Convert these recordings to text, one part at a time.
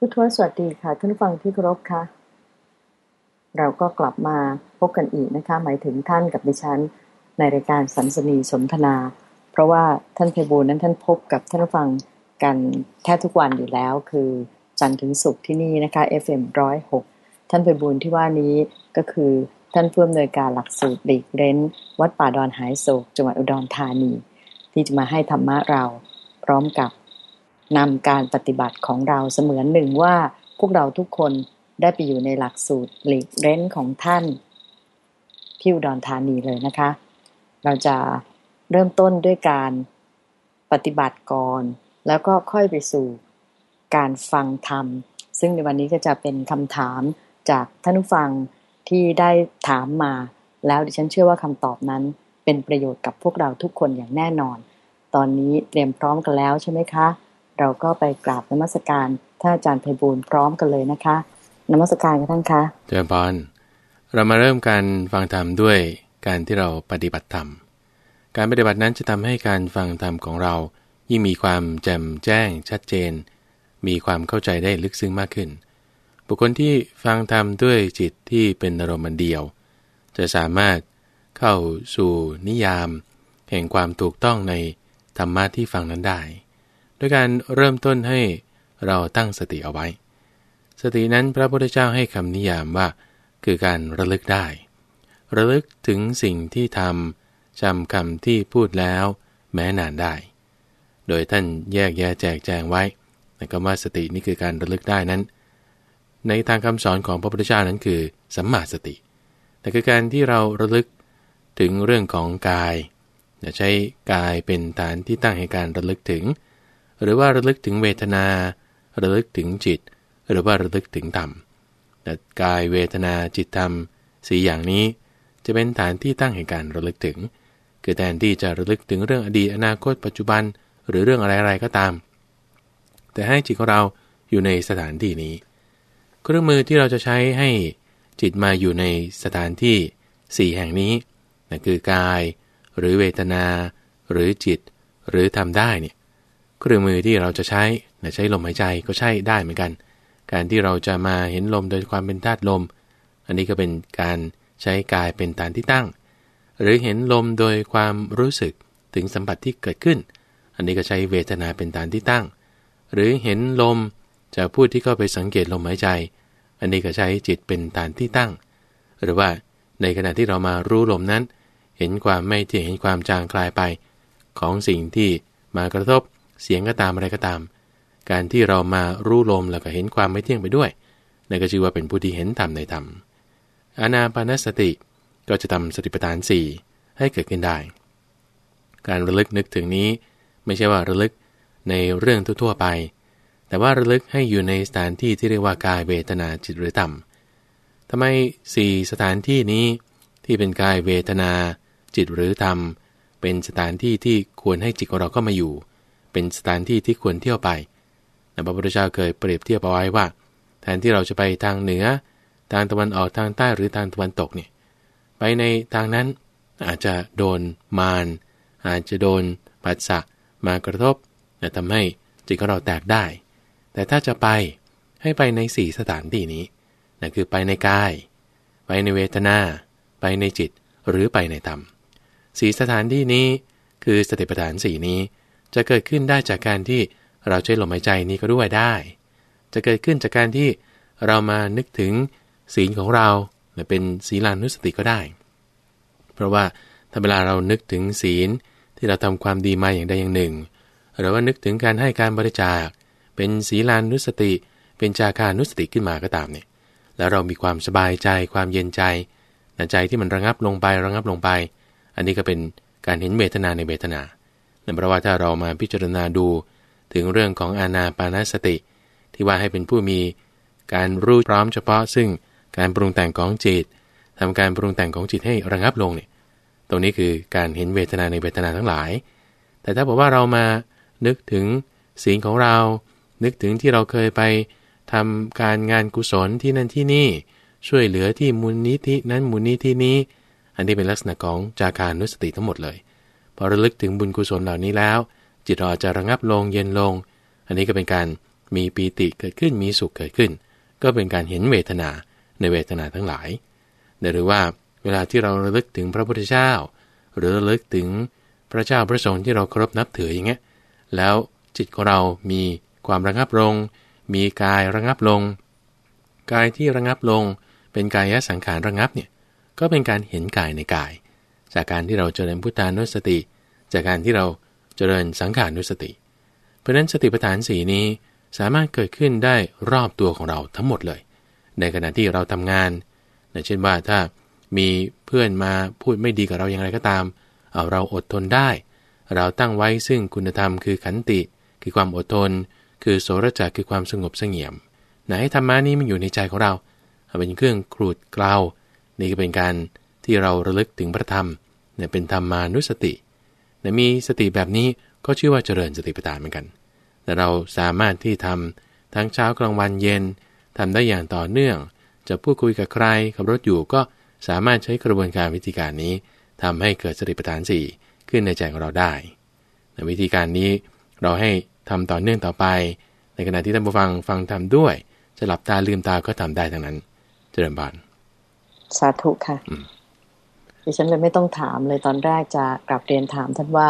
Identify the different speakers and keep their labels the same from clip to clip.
Speaker 1: ผู้ทวสวัสดีค่ะท่านฟังที่เคารพค่ะ เราก็กลับมาพบกันอีกนะคะ หมายถึงท่านกับดิฉันในรายการสันสนีสนทนา เพราะว่าท่านเพบูลนั้นท่านพบกับท่านฟังกันแทบทุกวันอยู่แล้ว คือจันทร์ถึงศุกร์ที่นี่นะคะ FM 106ท่านเพบูลที่ว่านี้ก็คือท่านผู้อำนวยการหลักสูตรหลีกเร้น วัดป่าดอนหายโศกจังหวัดอุดรธานี ที่จะมาให้ธรรมะเราพร้อมกับ นำการปฏิบัติของเราเสมือนหนึ่งว่าพวกเราทุกคนได้ไปอยู่ในหลักสูตรหลีกเร้นของท่านที่อุดรธานีเลยนะคะ เราจะเริ่มต้นด้วยการปฏิบัติก่อน แล้วก็ค่อยไปสู่การฟังธรรม ซึ่งในวันนี้ก็จะเป็นคำถามจากท่านผู้ฟังที่ได้ถามมา แล้วดิฉันเชื่อว่าคำตอบนั้นเป็นประโยชน์กับพวกเราทุกคนอย่างแน่นอน ตอนนี้เตรียมพร้อมกันแล้วใช่ไหมคะ เราก็ไปกราบนมัสการท่านอาจารย์ไพบูลพร้อมกันเลยนะคะ นมัสการกันท่านคะ
Speaker 2: เจริญพรเรามาเริ่มการฟังธรรมด้วยการที่เราปฏิบัติธรรม การปฏิบัตินั้นจะทำให้การฟังธรรมของเรา ยิ่งมีความแจ่มแจ้งชัดเจน มีความเข้าใจได้ลึกซึ้งมากขึ้น บุคคลที่ฟังธรรมด้วยจิตที่เป็นอารมณ์เดียว จะสามารถเข้าสู่นิยาม แห่งความถูกต้องในธรรมะที่ฟังนั้นได้ ด้วยการเริ่มต้นให้เราตั้งสติเอาไว้ สตินั้นพระพุทธเจ้าให้คำนิยามว่า คือการระลึกได้ ระลึกถึงสิ่งที่ทำจำคำที่พูดแล้ว แม้นานได้ โดยท่านแยกแยะแจกแจงไว้ในคำว่าสตินี่คือการระลึกได้นั้น ในทางคำสอนของพระพุทธเจ้านั้นคือสัมมาสติ แต่คือการที่เราระลึกถึงเรื่องของกายใช้กายเป็นฐานที่ตั้งให้การระลึกถึง หรือว่าระลึกถึงเวทนา ระลึกถึงจิต หรือว่าระลึกถึงธรรมแต่กายเวทนาจิตธรรมสี่อย่างนี้จะเป็นฐานที่ตั้งแห่งการระลึกถึง คือแทนที่จะระลึกถึงเรื่องอดีตอนาคตปัจจุบัน หรือเรื่องอะไรๆก็ตาม แต่ให้จิตของเราอยู่ในสถานที่นี้ เครื่องมือที่เราจะใช้ให้จิตมาอยู่ในสถานที่ 4 แห่งนี้นั่นคือกาย หรือเวทนา หรือจิต หรือทำได้เนี่ย เครื่องมือที่เราจะใช้ใช้ลมหายใจก็ใช่ได้เหมือนกัน การที่เราจะมาเห็นลมโดยความเป็นธาตุลม อันนี้ก็เป็นการใช้กายเป็นฐานที่ตั้ง หรือเห็นลมโดยความรู้สึกถึงสัมผัสที่เกิดขึ้น อันนี้ก็ใช้เวทนาเป็นฐานที่ตั้ง หรือเห็นลมจะพูดที่เข้าไปสังเกตลมหายใจ อันนี้ก็ใช้จิตเป็นฐานที่ตั้ง หรือว่าในขณะที่เรามารู้ลมนั้น เห็นความไม่เที่ยงเห็นความจางคลายไป ของสิ่งที่มากระทบ เสียงก็ตามอะไรก็ตาม การที่เรามารู้ลมแล้วก็เห็นความไม่เที่ยงไปด้วยนั่นก็ชื่อว่าเป็นผู้ที่เห็นธรรมในธรรมอานาปานสติก็จะทำสติปัฏฐาน 4 ให้เกิดขึ้นได้ การระลึกนึกถึงนี้ไม่ใช่ว่าระลึกในเรื่องทั่วๆไป แต่ว่าระลึกให้อยู่ในสถานที่ที่เรียกว่ากายเวทนาจิตหรือธรรมทำไมสี่สถานที่นี้ที่เป็นกายเวทนา จิตหรือธรรม เป็นสถานที่ที่ควรให้จิตของเราก็มาอยู่ เป็นสถานที่ที่ควรเที่ยวไปนะพระพุทธเจ้าเคยเปรียบเทียบเอาไว้ว่า แทนที่เราจะไปทางเหนือ ทางตะวันออกทางใต้หรือทางตะวันตกเนี่ยไปในทางนั้นอาจจะโดนมารอาจจะโดนปัสสะมากระทบนะทำให้จิตของเราแตกได้ แต่ถ้าจะไปให้ไปในสี่สถานที่นี้นะคือไปในกาย ไปในเวทนา ไปในจิตหรือไปในธรรมสีสถานที่นี้คือสติปัฏฐานสี่นี้ จะเกิดขึ้นได้จากการที่เราใช้ลมหายใจนี้ก็ด้วยได้ จะเกิดขึ้นจากการที่เรามานึกถึงศีลของเราเป็นศีลานุสติก็ได้ เพราะว่าถ้าเวลาเรานึกถึงศีลที่เราทำความดีมาอย่างใดอย่างหนึ่ง หรือว่านึกถึงการให้การบริจาค เป็นศีลานุสติ เป็นจาคานุสติขึ้นมาก็ตามเนี่ย แล้วเรามีความสบายใจความเย็นใจใจที่มันระงับลงไประงับลงไป อันนี้ก็เป็นการเห็นเวทนาในเวทนา เพราะว่าถ้าเรามาพิจารณาดูถึงเรื่องของอานาปานสติ ที่ว่าให้เป็นผู้มีการรู้พร้อมเฉพาะ ซึ่งการปรุงแต่งของจิตทำการปรุงแต่งของจิตให้ระงับลงเนี่ยตรงนี้คือการเห็นเวทนาในเวทนาทั้งหลาย แต่ถ้าบอกว่าเรามานึกถึงสิ่งของเรา นึกถึงที่เราเคยไปทำการงานกุศลที่นั่นที่นี่ ช่วยเหลือที่มูลนิธินั้นมูลนิธินี้ อันนี้เป็นลักษณะของจาการนุสติทั้งหมดเลย พอระลึกถึงบุญกุศลเหล่านี้แล้ว จิตเราจะระงับลงเย็นลง อันนี้ก็เป็นการมีปีติเกิดขึ้นมีสุขเกิดขึ้น ก็เป็นการเห็นเวทนาในเวทนาทั้งหลายหรือว่าเวลาที่เราระลึกถึงพระพุทธเจ้า หรือระลึกถึงพระเจ้าพระสงฆ์ที่เราเคารพนับถืออย่างเงี้ยแล้วจิตของเรามีความระงับลง มีกายระงับลง กายที่ระงับลง เป็นกายสังขารระงับเนี่ยก็เป็นการเห็นกายในกาย จากการที่เราเจริญพุทธานุสติ จากการที่เราเจริญสังขารนุสติ เพราะฉะนั้นสติปัฏฐานสีนี้สามารถเกิดขึ้นได้รอบตัวของเราทั้งหมดเลย ในขณะที่เราทำงานเช่นว่าถ้ามีเพื่อนมาพูดไม่ดีกับเราอย่างไรก็ตามเอาเราอดทนได้ เราตั้งไว้ซึ่งคุณธรรมคือขันติ คือความอดทน คือโสรจักคือความสงบเสงี่ยมไหนธรรมะนี้มันอยู่ในใจของเราเป็นเครื่องครูดเกลานี่ก็เป็นการ ที่เราระลึกถึงพระธรรมเนี่ยเป็นธรรมานุสติแต่มีสติแบบนี้ก็ชื่อว่าเจริญสติปัฏฐานเหมือนกัน แต่เราสามารถที่ทำทั้งเช้ากลางวันเย็นทำได้อย่างต่อเนื่อง จะพูดคุยกับใครขับรถอยู่ก็สามารถใช้กระบวนการวิธีการนี้ทำให้เกิดสติปัฏฐานสี่ขึ้นในใจของเราได้ในวิธีการนี้เราให้ทำต่อเนื่องต่อไป ในขณะที่ท่านผู้ฟังฟังทำด้วย จะหลับตาลืมตาก็ทำได้ทั้งนั้น เจริญบาน
Speaker 1: สาธุค่ะ ดิฉันเลยไม่ต้องถามเลยตอนแรกจะกลับเรียนถามท่านว่า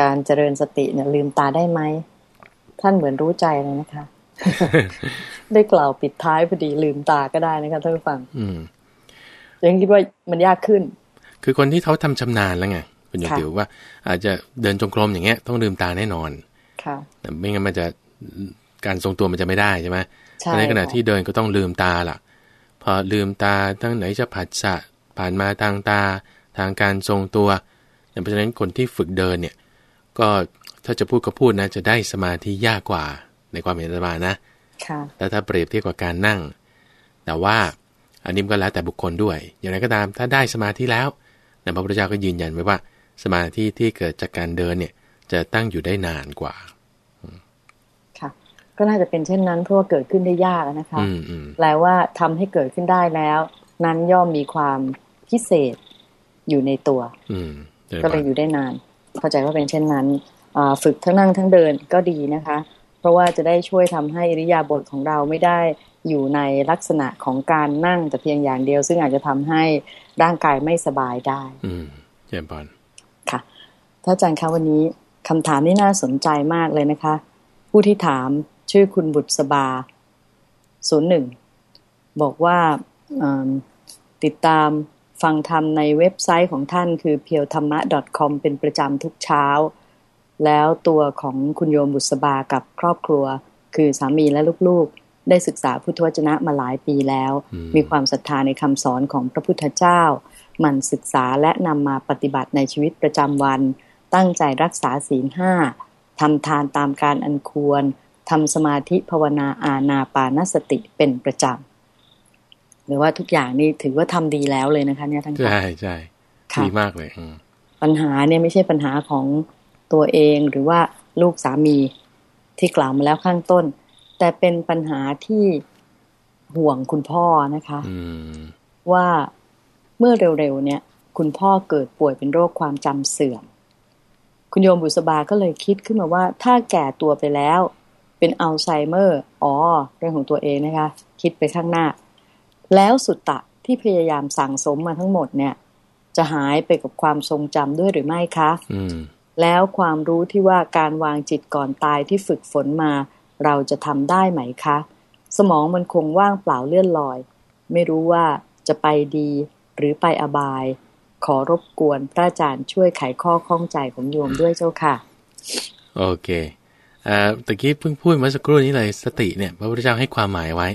Speaker 1: การเจริญสติเนี่ย ลืมตาได้ไหม ท่านเหมือนรู้ใจเลยนะคะ ได้กล่าวปิดท้ายพอดีลืมตาก็ได้นะคะท่านผู้ฟัง
Speaker 2: อืม
Speaker 1: ยังคิดว่ามันยากขึ้น
Speaker 2: คือคนที่เขาทำชำนาญแล้วไงคุณโยติวว่า อาจจะเดินจงกรมอย่างเงี้ย ต้องลืมตาแน่นอน
Speaker 1: ค่ะ
Speaker 2: ไม่งั้นมันจะการทรงตัวมันจะไม่ได้ใช่ไหม
Speaker 1: ใช่
Speaker 2: ในขณะที่เดินก็ต้องลืมตาล่ะ พอลืมตาทั้งไหนจะผัสสะ ผ่านมาทางตาทางการทรงตัวเพราะฉะนั้นคนที่ฝึกเดินเนี่ยก็ถ้าจะพูดก็พูดนะ จะได้สมาธิยากกว่าในความเห็นสมานะแต่ถ้าเปรียบเทียบกับการนั่ง แต่ว่าอันนี้ก็แล้วแต่บุคคลด้วย อย่างไรก็ตามถ้าได้สมาธิแล้วนะพระพุทธเจ้าก็ยืนยันไว้ว่า สมาธิที่เกิดจากการเดินเนี่ย จะตั้งอยู่ได้นานกว่า
Speaker 1: ค่ะก็น่าจะเป็นเช่นนั้นเพราะว่าเกิดขึ้นได้ยากนะคะ
Speaker 2: แปล
Speaker 1: ว่าทำให้เกิดขึ้นได้แล้ว นั้นย่อมมีความ พิเศษอยู่ในตัวก็เลยอยู่ได้นาน เข้าใจว่าเป็นเช่นนั้นฝึกทั้งนั่งทั้งเดินก็ดีนะคะ เพราะว่าจะได้ช่วยทำให้อริยาบทของเราไม่ได้อยู่ในลักษณะของการนั่งแต่เพียงอย่างเดียว ซึ่งอาจจะทำให้ร่างกายไม่สบายได้
Speaker 2: อืมเยี่ยมบอล
Speaker 1: ค่ะท่านอาจารย์คะวันนี้คำถามนี้น่าสนใจมากเลยนะคะ ผู้ที่ถามชื่อคุณบุตรสบาศูนย์หนึ่งบอกว่าติดตาม ฟังธรรมในเว็บไซต์ของท่านคือเพียวธรรมะ .com เป็นประจำทุกเช้า แล้วตัวของคุณโยมบุษบากับครอบครัว คือสามีและลูกๆ ได้ศึกษาพุทธวจนะมาหลายปีแล้ว มีความศรัทธาในคำสอนของพระพุทธเจ้า มันศึกษาและนำมาปฏิบัติในชีวิตประจำวัน ตั้งใจรักษาศีลห้าทำทานตามการอันควรทำสมาธิภาวนาอาณาปานสติเป็นประจำ หรือว่าทุกอย่างนี่ถือว่าทำดีแล้วเลยนะคะ เนี่ยทั้ง
Speaker 2: ใช่ใช่ดีมากเลย
Speaker 1: ปัญหาเนี่ยไม่ใช่ปัญหาของตัวเองหรือว่าลูกสามีที่กล่าวมาแล้วข้างต้น แต่เป็นปัญหาที่ห่วงคุณพ่อนะคะว่าเมื่อเร็วๆเนี่ย คุณพ่อเกิดป่วยเป็นโรคความจำเสื่อม คุณโยมบุษบาก็เลยคิดขึ้นมาว่า ถ้าแก่ตัวไปแล้ว เป็นอัลไซเมอร์ อ๋อ เรื่องของตัวเองนะคะ คิดไปข้างหน้า แล้วสุตตะที่พยายามสั่งสมมาทั้งหมดเนี่ย จะหายไปกับความทรงจำด้วยหรือไม่คะแล้วความรู้ที่ว่าการวางจิตก่อนตายที่ฝึกฝนมา เราจะทำได้ไหมคะ สมองมันคงว่างเปล่าเลื่อนลอย ไม่รู้ว่าจะไปดีหรือไปอบาย ขอรบกวนพระอาจารย์ช่วยไขข้อข้องใจของโยมด้วยเจ้าค่ะ
Speaker 2: โอเคอ่าตะกี้เพิ่งพูดมาสักครู่นี้เลยสติเนี่ย พระพุทธเจ้าให้ความหมายไว้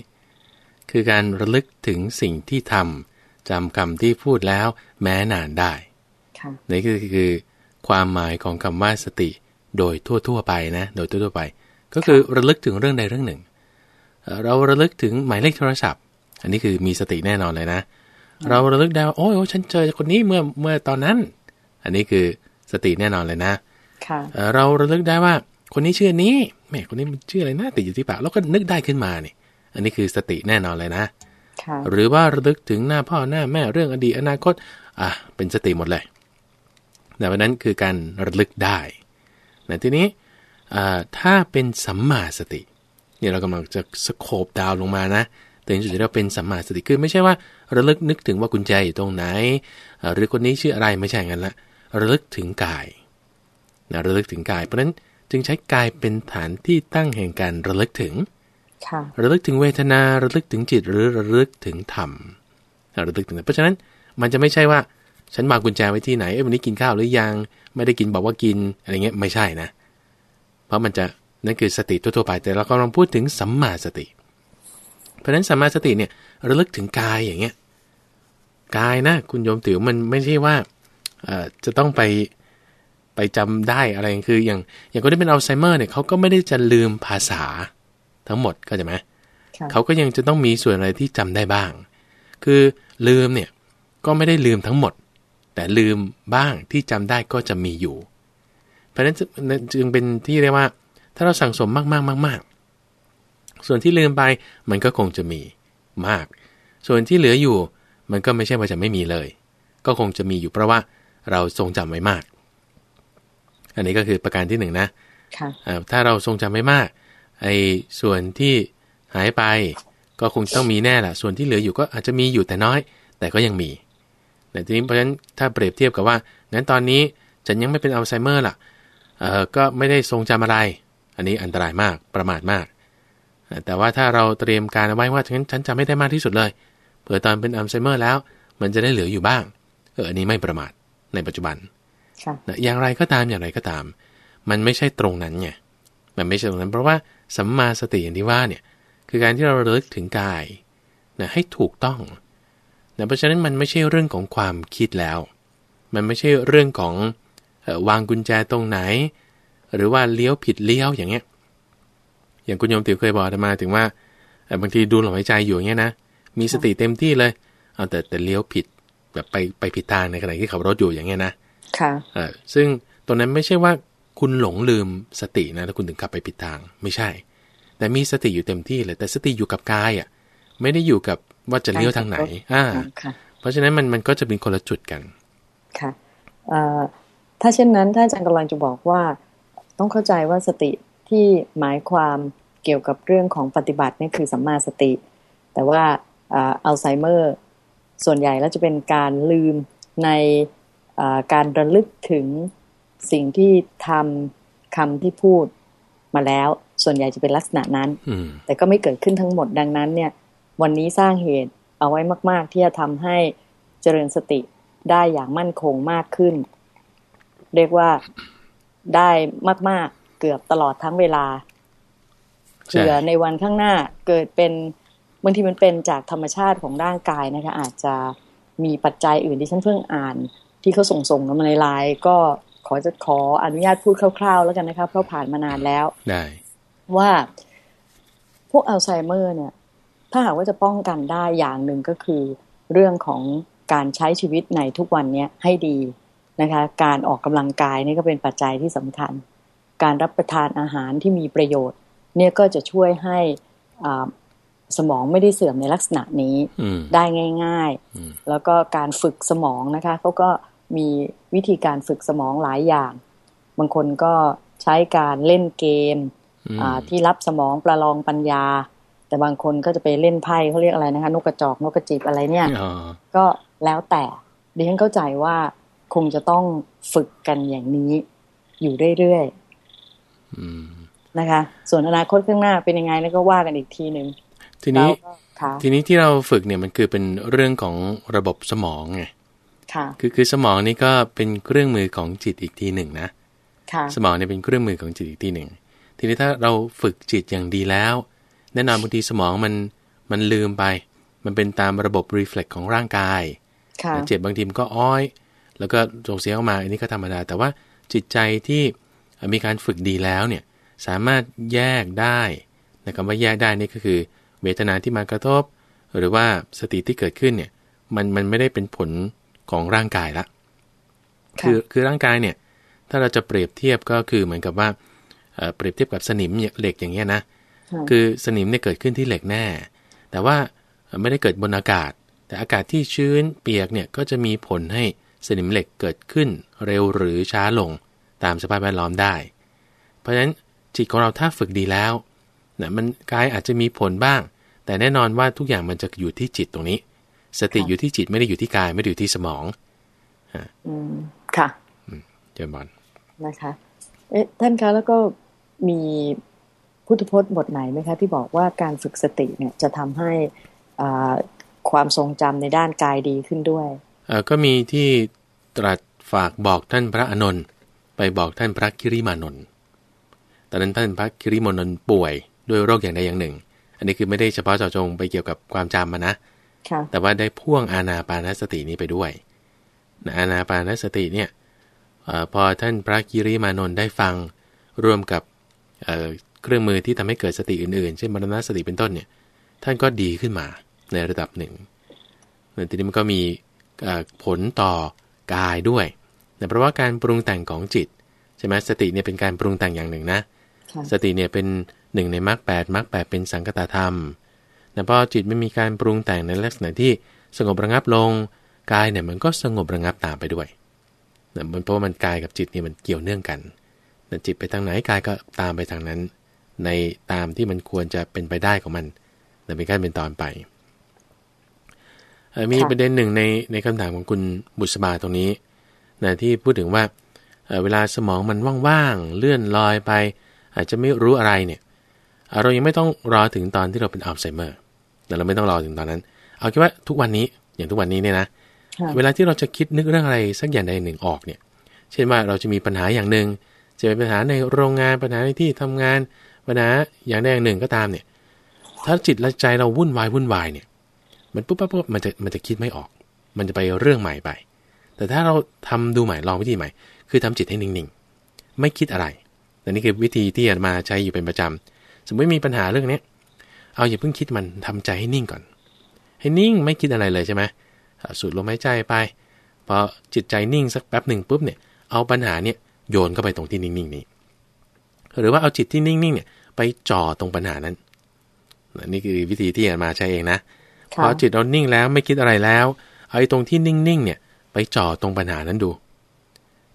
Speaker 2: คือการระลึกถึงสิ่งที่ทำจำคำที่พูดแล้วแม้นานได้นี่คือคือความหมายของคำว่าสติ โดยทั่ว ๆ ไปนะ โดยทั่วๆไป ก็คือระลึกถึงเรื่องใดเรื่องหนึ่ง เราระลึกถึงหมายเลขโทรศัพท์ อันนี้คือมีสติแน่นอนเลยนะ เราระลึกได้ว่าโอ้ยฉันเจอคนนี้เมื่อเมื่อตอนนั้น อันนี้คือสติแน่นอนเลยนะเราระลึกได้ว่าคนนี้ชื่อนี้แม่คนนี้มันชื่ออะไรนะติดอยู่ที่ปากแล้วก็นึกได้ขึ้นมาเนี่ย อันนี้คือสติแน่นอนเลยนะ หรือว่าระลึกถึงหน้าพ่อหน้าแม่เรื่องอดีตอนาคต อะ เป็นสติหมดเลยแต่วันนั้นคือการระลึกได้แต่ทีนี้ถ้าเป็นสัมมาสติเนี่ยเรากำลังจะสโคบดาวลงมานะถึงจุดที่เราเป็นสัมมาสติคือไม่ใช่ว่าระลึกนึกถึงว่ากุญแจอยู่ตรงไหน หรือคนนี้ชื่ออะไรไม่ใช่งั้นละระลึกถึงกายนะระลึกถึงกายเพราะนั้นจึงใช้กายเป็นฐานที่ตั้งแห่งการระลึกถึง ระลึกถึงเวทนาระลึกถึงจิตหรือระลึกถึงธรรมระลึกถึงเพราะฉะนั้นมันจะไม่ใช่ว่า ฉันวางกุญแจไว้ที่ไหนเอ้วันนี้กินข้าวหรือยังไม่ได้กินบอกว่ากินอะไรเงี้ยไม่ใช่นะ เพราะมันจะนั่นคือสติทั่วไปแต่เรากำลังพูดถึงสัมมาสติ เพราะฉะนั้นสัมมาสติเนี่ยระลึกถึงกายอย่างเงี้ยกายนะคุณโยมติ๋วมันไม่ใช่ว่าจะต้องไปไปจำได้อะไรคืออย่างอย่างคนที่เป็นอัลไซเมอร์เนี่ยเขาก็ไม่ได้จะลืมภาษา ทั้งหมดก็จะไหมเขาก็ยังจะต้องมีส่วนอะไรที่จำได้บ้าง คือลืมเนี่ยก็ไม่ได้ลืมทั้งหมด แต่ลืมบ้างที่จำได้ก็จะมีอยู่ เพราะฉะนั้นจึงเป็นที่เรียกว่า ถ้าเราสั่งสมมากมากมากมากส่วนที่ลืมไปมันก็คงจะมีมาก ส่วนที่เหลืออยู่ มันก็ไม่ใช่ว่าจะไม่มีเลย ก็คงจะมีอยู่เพราะว่าเราทรงจำไว้มาก อันนี้ก็คือประการที่หนึ่งนะถ้าเราทรงจำไม่มาก ไอ้ส่วนที่หายไปก็คงต้องมีแน่แหละส่วนที่เหลืออยู่ก็อาจจะมีอยู่แต่น้อย แต่ก็ยังมีแต่ทีนี้เพราะฉะนั้นถ้าเปรียบเทียบกับว่างั้นตอนนี้ฉันยังไม่เป็นอัลไซเมอร์ล่ะเออก็ไม่ได้ทรงจำอะไร อันนี้อันตรายมากประมาทมาก แต่ว่าถ้าเราเตรียมการเอาไว้ว่าฉันฉันจำไม่ได้มากที่สุดเลยเผื่อตอนเป็นอัลไซเมอร์แล้ว มันจะได้เหลืออยู่บ้างเอออันนี้ไม่ประมาทในปัจจุบันอย่างไรก็ตามอย่างไรก็ตาม มันไม่ใช่ตรงนั้นไง มันไม่ใช่ตรงนั้นเพราะว่าสัมมาสติอย่างที่ว่าเนี่ยคือการที่เราระลึกถึงกายนะให้ถูกต้องนะเพราะฉะนั้นมันไม่ใช่เรื่องของความคิดแล้ว มันไม่ใช่เรื่องของวางกุญแจตรงไหน หรือว่าเลี้ยวผิดเลี้ยวอย่างเงี้ย อย่างคุณโยมติ๋วเคยบอกมาถึงว่าบางทีดูลมหายใจอยู่อย่างเงี้ยนะ มีสติเต็มที่เลยเอาแต่แต่เลี้ยวผิดแบบไปไปผิดทางในขณะที่ขับรถอยู่อย่างเงี้ยนะ
Speaker 1: ค่ะ
Speaker 2: เออซึ่งตรงนั้นไม่ใช่ว่า คุณหลงลืมสตินะแล้วคุณถึงขับไปผิดทางไม่ใช่ แต่มีสติอยู่เต็มที่เลยแต่สติอยู่กับกายอะ ไม่ได้อยู่กับว่าจะเลี้ยวทางไหน อ่าเพราะฉะนั้นมันมันก็จะเป็นคนละจุดกัน
Speaker 1: ค่ะถ้าเช่นนั้นท่านอาจารย์กำลังจะบอกว่า ต้องเข้าใจว่าสติที่หมายความเกี่ยวกับเรื่องของปฏิบัตินี่คือสัมมาสติ แต่ว่าอัลไซเมอร์ส่วนใหญ่แล้วจะเป็นการลืมในการระลึกถึง สิ่งที่ทำคำที่พูดมาแล้ว ส่วนใหญ่จะเป็นลักษณะนั้น แต่ก็ไม่เกิดขึ้นทั้งหมดดังนั้น เนี่ย วันนี้สร้างเหตุเอาไว้มาก ๆ ที่จะทำให้เจริญสติได้อย่างมั่นคงมากขึ้น เรียกว่าได้มาก ๆ เกือบตลอดทั้งเวลาเผื่อในวันข้างหน้าเกิดเป็นบางทีมันเป็นจากธรรมชาติของร่างกายนะคะ อาจจะมีปัจจัยอื่นที่ฉันเพิ่งอ่าน ที่เขาส่งส่งมาในไลน์ก็ ขอจะขออนุญาตพูดคร่าวๆ แล้วกันนะคะเพราะผ่านมานานแล้ว
Speaker 2: ได้
Speaker 1: ว่าพวกอัลไซเมอร์เนี่ย ถ้าหากว่าจะป้องกันได้อย่างหนึ่งก็คือ เรื่องของการใช้ชีวิตในทุกวันเนี้ยให้ดีนะคะ การออกกำลังกายนี่ก็เป็นปัจจัยที่สำคัญ การรับประทานอาหารที่มีประโยชน์ เนี่ยก็จะช่วยให้สมองไม่ได้เสื่อมในลักษณะนี้ได้ง่าย ๆ แล้วก็การฝึกสมองนะคะเขาก็ มีวิธีการฝึกสมองหลายอย่าง บางคนก็ใช้การเล่นเกมที่รับสมองประลองปัญญา แต่บางคนก็จะไปเล่นไพ่เขาเรียกอะไรนะคะ นกกระจอกนกกระจิบอะไรเนี่ยก็แล้วแต่ดิฉันเข้าใจว่าคงจะต้องฝึกกันอย่างนี้อยู่เรื่อยๆนะคะ ส่วนอนาคตข้างหน้าเป็นยังไงแล้วก็ว่ากันอีกทีหนึ่ง
Speaker 2: ทีนี้ทีนี้ที่เราฝึกเนี่ยมันคือเป็นเรื่องของระบบสมองไง คือคือสมองนี่ก็เป็นเครื่องมือของจิตอีกทีหนึ่งนะสมองเนี่ยเป็นเครื่องมือของจิตอีกทีหนึ่ง ทีนี้ถ้าเราฝึกจิตอย่างดีแล้ว แน่นอนบางทีสมองมันมันลืมไป มันเป็นตามระบบรีเฟล็กของร่างกายเจ็บบางทีมันก็อ้อย แล้วก็ส่งเสียงออกมาอันนี้ก็ธรรมดา แต่ว่าจิตใจที่มีการฝึกดีแล้วเนี่ยสามารถแยกได้นะคำว่าแยกได้นี่ก็คือเวทนาที่มากระทบ หรือว่าสติที่เกิดขึ้นเนี่ยมันมันไม่ได้เป็นผล ของร่างกายละ คือคือร่างกายเนี่ย ถ้าเราจะเปรียบเทียบก็คือเหมือนกับว่าเปรียบเทียบกับสนิมเหล็กอย่างเงี้ยนะ คือสนิมเนี่ยเกิดขึ้นที่เหล็กแน่ แต่ว่าไม่ได้เกิดบนอากาศ แต่อากาศที่ชื้นเปียกเนี่ยก็จะมีผลให้สนิมเหล็กเกิดขึ้นเร็วหรือช้าลงตามสภาพแวดล้อมได้ เพราะฉะนั้นจิตของเราถ้าฝึกดีแล้วนะมันกายอาจจะมีผลบ้าง แต่แน่นอนว่าทุกอย่างมันจะอยู่ที่จิตตรงนี้ สติอยู่ที่จิตไม่ได้อยู่ที่กายไม่ได้อยู่ที่สมอง
Speaker 1: อืมค่ะ
Speaker 2: เจริญบอล
Speaker 1: นะคะ เอ๊ะท่านคะแล้วก็มีพุทธพจน์บทไหนไหมคะ ที่บอกว่าการฝึกสติเนี่ยจะทำให้อ่าความทรงจำในด้านกายดีขึ้นด้วย
Speaker 2: เอ่อก็มีที่ตรัสฝากบอกท่านพระอานนท์ไปบอกท่านพระกิริมานนท์ตอนนั้นท่านพระกิริมานนท์ป่วยด้วยโรคอย่างใดอย่างหนึ่ง อันนี้คือไม่ได้เฉพาะเจาะจงไปเกี่ยวกับความจำมานะ
Speaker 1: ค่ะ
Speaker 2: แต่ว่าได้พ่วงอานาปานสตินี้ไปด้วยนะอานาปานสติเนี่ยเออพอท่านพระกิริมานนท์ได้ฟังร่วมกับเอ่อเครื่องมือที่ทำให้เกิดสติอื่นๆ เช่นมรณสติเป็นต้นเนี่ย ท่านก็ดีขึ้นมาในระดับหนึ่งแต่ทีนี้มันก็มีเอ่อผลต่อกายด้วยแต่เพราะว่าการปรุงแต่งของจิตใช่ไหมสติเนี่ยเป็นการปรุงแต่งอย่างหนึ่งนะ
Speaker 1: ค่ะ
Speaker 2: สติเนี่ยเป็นหนึ่งในมรรคแปดมรรคแปดเป็นสังกตธรรม แต่พอจิตไม่มีการปรุงแต่งในลักษณะที่สงบระงับลงกายเนี่ยมันก็สงบระงับตามไปด้วยนะมันเพราะว่ามันกายกับจิตเนี่ยมันเกี่ยวเนื่องกันนะจิตไปทางไหนกายก็ตามไปทางนั้น ในตามที่มันควรจะเป็นไปได้ของมันนะเป็นขั้นเป็นตอนไปเอ่อมี
Speaker 1: ค่ะ
Speaker 2: ประเด็นหนึ่งในในคำถามของคุณบุษบาตรงนี้นะที่พูดถึงว่าเอ่อเวลาสมองมันว่างๆเลื่อนลอยไป อาจจะไม่รู้อะไรเนี่ยเอ่อเรายังไม่ต้องรอถึงตอนที่เราเป็นอัลไซเมอร์ แต่เราไม่ต้องรอถึงตอนนั้น เอาคิดว่าทุกวันนี้อย่างทุกวันนี้เนี่ยนะ
Speaker 1: ค่ะ
Speaker 2: เวลาที่เราจะคิดนึกเรื่องอะไรสักอย่างใดหนึ่งออกเนี่ย เช่นว่าเราจะมีปัญหาอย่างหนึ่ง จะเป็นปัญหาในโรงงานปัญหาในที่ทำงานปัญหาอย่างใดอย่างหนึ่งก็ตามเนี่ย ถ้าจิตและใจเราวุ่นวายวุ่นวายเนี่ย มันปุ๊บปั๊บปุ๊บมันจะมันจะคิดไม่ออก มันจะไปเรื่องใหม่ไป แต่ถ้าเราทำดูใหม่ลองวิธีใหม่ คือทำจิตให้นิ่งๆ ไม่คิดอะไรแต่นี่คือวิธีที่อาตมาใช้อยู่เป็นประจำสมมติมีปัญหาเรื่องเนี้ย เอาอย่าเพิ่งคิดมันทำใจให้นิ่งก่อน ให้นิ่งไม่คิดอะไรเลยใช่ไหมอะสูดลมหายใจไปพอจิตใจนิ่งสักแป๊บหนึ่งปุ๊บเนี่ยเอาปัญหาเนี่ยโยนเข้าไปตรงที่นิ่งๆนี้หรือว่าเอาจิตที่นิ่งๆเนี่ยไปจ่อตรงปัญหานั้นนะนี่คือวิธีที่อาตมาใช้เองนะพ
Speaker 1: ค่ะ
Speaker 2: อจิตเรานิ่งแล้วไม่คิดอะไรแล้วเอาไอ้ตรงที่นิ่งๆเนี่ยไปจ่อตรงปัญหานั้นดู